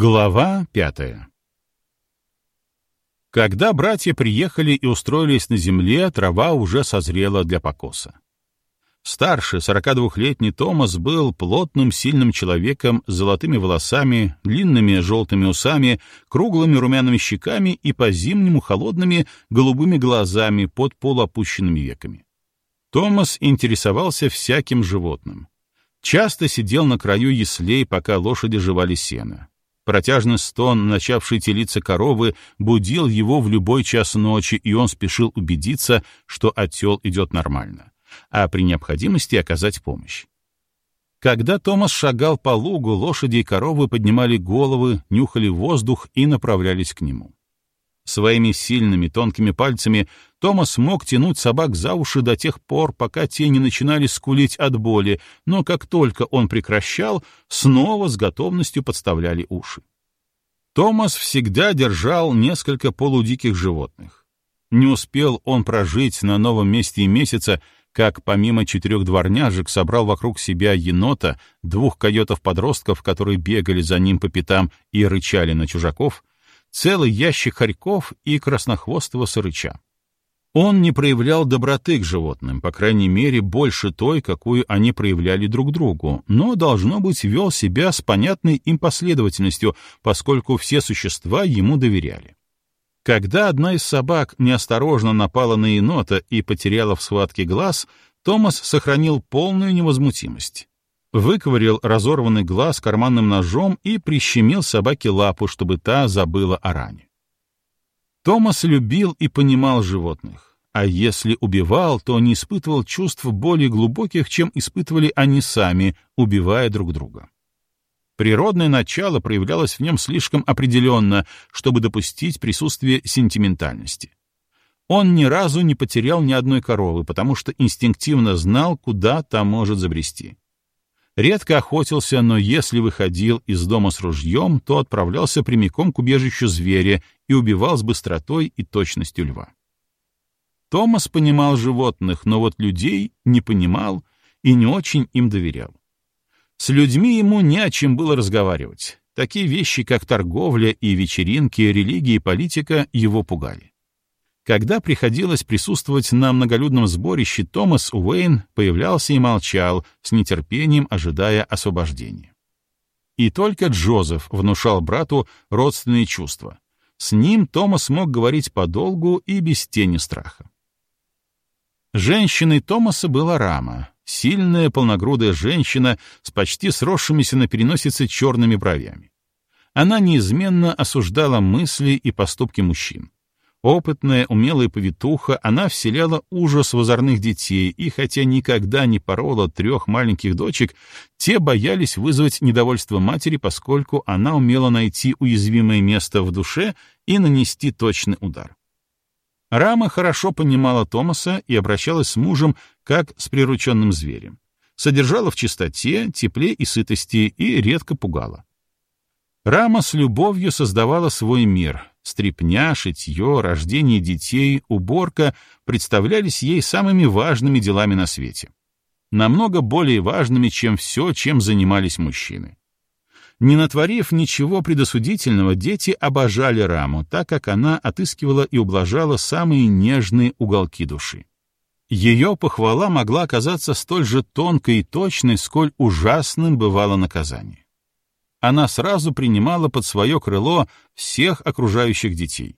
Глава пятая Когда братья приехали и устроились на земле, трава уже созрела для покоса. Старший, 42-летний Томас был плотным, сильным человеком с золотыми волосами, длинными желтыми усами, круглыми румяными щеками и по-зимнему холодными голубыми глазами под полуопущенными веками. Томас интересовался всяким животным. Часто сидел на краю яслей, пока лошади жевали сено. Протяжный стон, начавший телиться коровы, будил его в любой час ночи, и он спешил убедиться, что отел идет нормально, а при необходимости оказать помощь. Когда Томас шагал по лугу, лошади и коровы поднимали головы, нюхали воздух и направлялись к нему. Своими сильными тонкими пальцами Томас мог тянуть собак за уши до тех пор, пока те не начинали скулить от боли, но как только он прекращал, снова с готовностью подставляли уши. Томас всегда держал несколько полудиких животных. Не успел он прожить на новом месте и месяца, как помимо четырех дворняжек собрал вокруг себя енота, двух койотов-подростков, которые бегали за ним по пятам и рычали на чужаков, целый ящик хорьков и краснохвостого сырыча. Он не проявлял доброты к животным, по крайней мере, больше той, какую они проявляли друг другу, но, должно быть, вел себя с понятной им последовательностью, поскольку все существа ему доверяли. Когда одна из собак неосторожно напала на енота и потеряла в схватке глаз, Томас сохранил полную невозмутимость выковырял разорванный глаз карманным ножом и прищемил собаке лапу, чтобы та забыла о ране. Томас любил и понимал животных, а если убивал, то не испытывал чувств более глубоких, чем испытывали они сами, убивая друг друга. Природное начало проявлялось в нем слишком определенно, чтобы допустить присутствие сентиментальности. Он ни разу не потерял ни одной коровы, потому что инстинктивно знал, куда та может забрести. Редко охотился, но если выходил из дома с ружьем, то отправлялся прямиком к убежищу зверя и убивал с быстротой и точностью льва. Томас понимал животных, но вот людей не понимал и не очень им доверял. С людьми ему не о чем было разговаривать. Такие вещи, как торговля и вечеринки, религия и политика, его пугали. Когда приходилось присутствовать на многолюдном сборище, Томас Уэйн появлялся и молчал, с нетерпением ожидая освобождения. И только Джозеф внушал брату родственные чувства. С ним Томас мог говорить подолгу и без тени страха. Женщиной Томаса была Рама, сильная полногрудая женщина с почти сросшимися на переносице черными бровями. Она неизменно осуждала мысли и поступки мужчин. Опытная, умелая повитуха, она вселяла ужас в озорных детей, и хотя никогда не порола трех маленьких дочек, те боялись вызвать недовольство матери, поскольку она умела найти уязвимое место в душе и нанести точный удар. Рама хорошо понимала Томаса и обращалась с мужем как с прирученным зверем. Содержала в чистоте, тепле и сытости и редко пугала. Рама с любовью создавала свой мир, Стрепня, шитье, рождение детей, уборка представлялись ей самыми важными делами на свете. Намного более важными, чем все, чем занимались мужчины. Не натворив ничего предосудительного, дети обожали Раму, так как она отыскивала и ублажала самые нежные уголки души. Ее похвала могла оказаться столь же тонкой и точной, сколь ужасным бывало наказание она сразу принимала под свое крыло всех окружающих детей.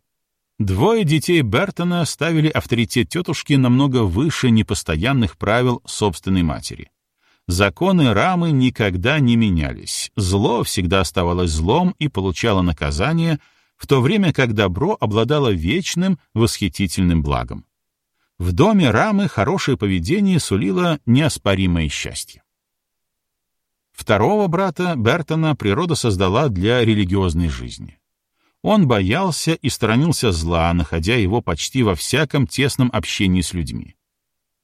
Двое детей Бертона ставили авторитет тетушки намного выше непостоянных правил собственной матери. Законы Рамы никогда не менялись, зло всегда оставалось злом и получало наказание, в то время как добро обладало вечным, восхитительным благом. В доме Рамы хорошее поведение сулило неоспоримое счастье. Второго брата Бертона природа создала для религиозной жизни. Он боялся и сторонился зла, находя его почти во всяком тесном общении с людьми.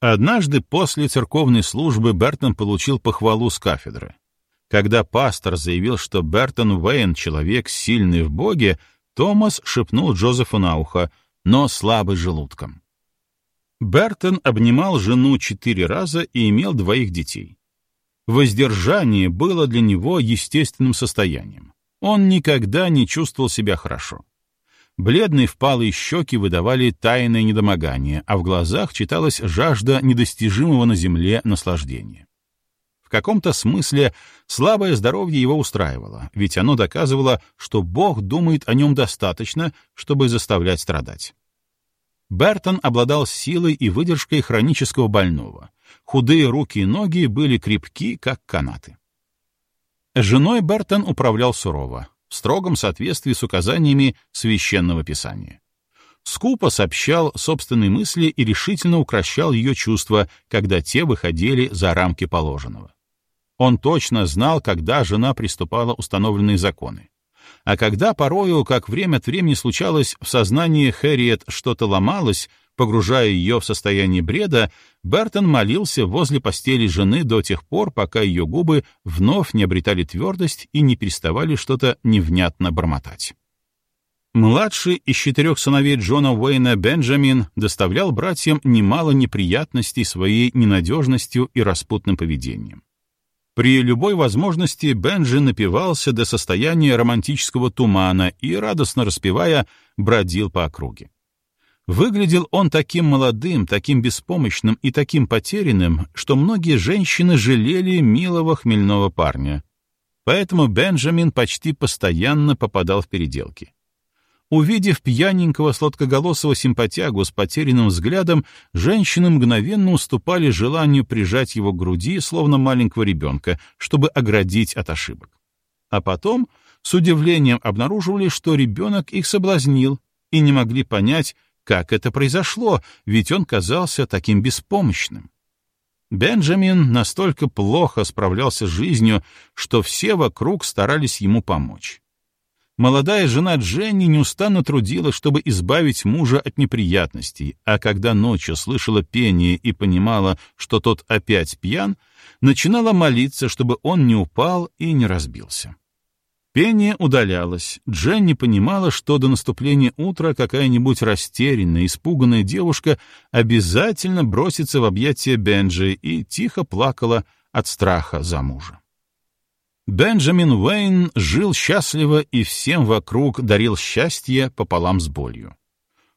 Однажды после церковной службы Бертон получил похвалу с кафедры. Когда пастор заявил, что Бертон Уэйн — человек сильный в Боге, Томас шепнул Джозефу на ухо, но слабый желудком. Бертон обнимал жену четыре раза и имел двоих детей. Воздержание было для него естественным состоянием. Он никогда не чувствовал себя хорошо. Бледные впалые щеки выдавали тайное недомогание, а в глазах читалась жажда недостижимого на земле наслаждения. В каком-то смысле слабое здоровье его устраивало, ведь оно доказывало, что Бог думает о нем достаточно, чтобы заставлять страдать. Бертон обладал силой и выдержкой хронического больного. Худые руки и ноги были крепки, как канаты. Женой Бертон управлял сурово, в строгом соответствии с указаниями священного писания. Скупо сообщал собственные мысли и решительно укращал ее чувства, когда те выходили за рамки положенного. Он точно знал, когда жена приступала установленные законы. А когда порою, как время от времени случалось, в сознании Хэрриет что-то ломалось, Погружая ее в состояние бреда, Бертон молился возле постели жены до тех пор, пока ее губы вновь не обретали твердость и не переставали что-то невнятно бормотать. Младший из четырех сыновей Джона Уэйна Бенджамин доставлял братьям немало неприятностей своей ненадежностью и распутным поведением. При любой возможности Бенджи напивался до состояния романтического тумана и, радостно распевая, бродил по округе. Выглядел он таким молодым, таким беспомощным и таким потерянным, что многие женщины жалели милого хмельного парня. Поэтому Бенджамин почти постоянно попадал в переделки. Увидев пьяненького сладкоголосого симпатягу с потерянным взглядом, женщины мгновенно уступали желанию прижать его к груди, словно маленького ребенка, чтобы оградить от ошибок. А потом с удивлением обнаруживали, что ребенок их соблазнил, и не могли понять, как это произошло, ведь он казался таким беспомощным. Бенджамин настолько плохо справлялся с жизнью, что все вокруг старались ему помочь. Молодая жена Дженни неустанно трудилась, чтобы избавить мужа от неприятностей, а когда ночью слышала пение и понимала, что тот опять пьян, начинала молиться, чтобы он не упал и не разбился. Пение удалялось. Дженни понимала, что до наступления утра какая-нибудь растерянная, испуганная девушка обязательно бросится в объятия Бенджи и тихо плакала от страха за мужа. Бенджамин Уэйн жил счастливо и всем вокруг дарил счастье пополам с болью.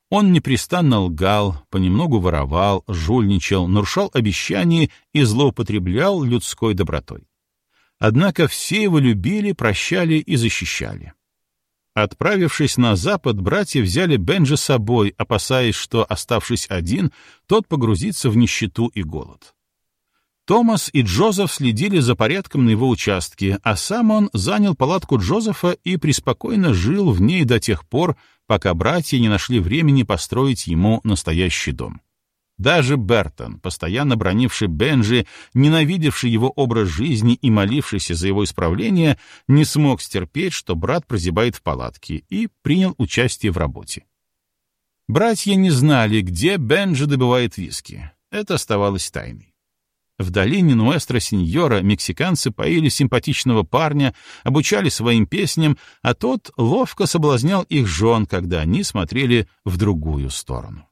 Он непрестанно лгал, понемногу воровал, жульничал, нарушал обещания и злоупотреблял людской добротой. Однако все его любили, прощали и защищали. Отправившись на запад, братья взяли Бенджи с собой, опасаясь, что, оставшись один, тот погрузится в нищету и голод. Томас и Джозеф следили за порядком на его участке, а сам он занял палатку Джозефа и преспокойно жил в ней до тех пор, пока братья не нашли времени построить ему настоящий дом. Даже Бертон, постоянно бронивший Бенджи, ненавидевший его образ жизни и молившийся за его исправление, не смог стерпеть, что брат прозябает в палатке, и принял участие в работе. Братья не знали, где Бенджи добывает виски. Это оставалось тайной. В долине Нуэстро-Синьора мексиканцы поили симпатичного парня, обучали своим песням, а тот ловко соблазнял их жен, когда они смотрели в другую сторону.